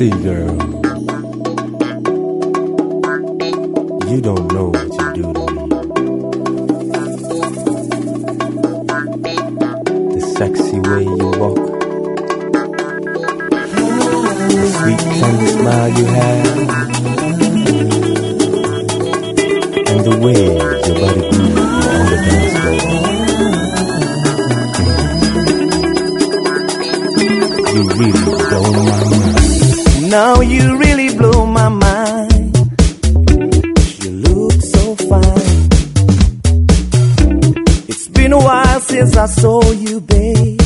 See, girl, you don't know what you do to me. The sexy way you walk, the sweet, tender smile you have, and the way your body moves on the dance floor—you really blew my mind. You look so fine. It's been a while since I saw you, babe.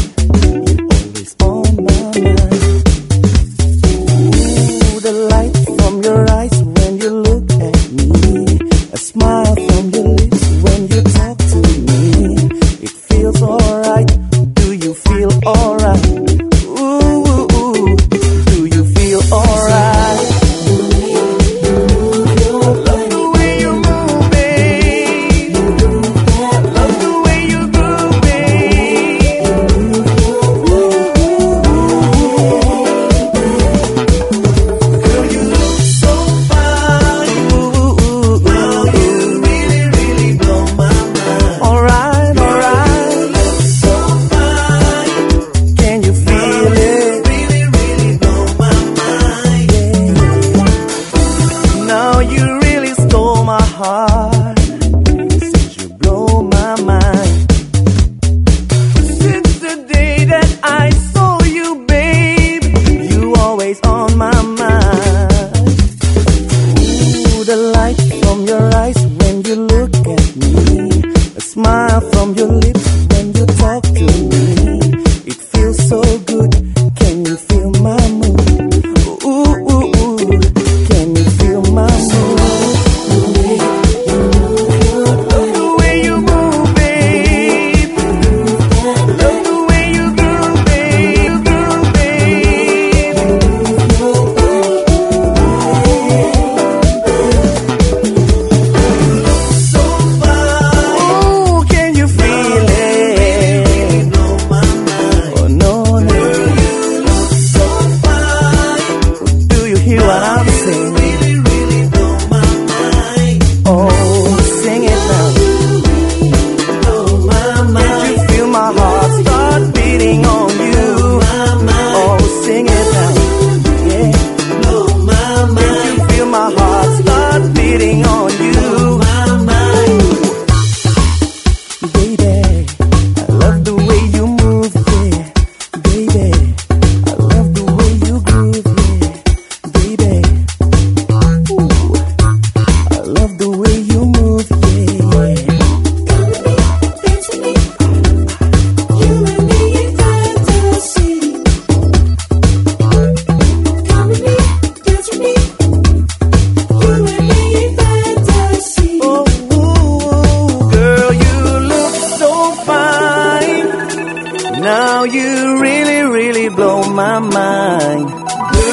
my mind.